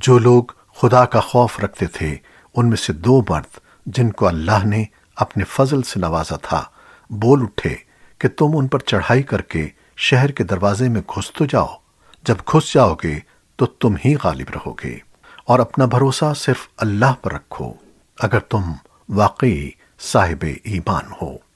جو لوگ خدا کا خوف رکھتے تھے، ان میں سے دو مرد جن کو اللہ نے اپنے فضل سے نوازا تھا۔ بول اٹھے کہ تم ان پر چڑھائی کر کے شہر کے دروازے میں گھس تو جاؤ۔ جب گھس جاؤ گے تو تم ہی غالب رہو گے اور اپنا بھروسہ صرف اللہ پر رکھو۔ اگر تم واقعی صاحب ایمان ہو۔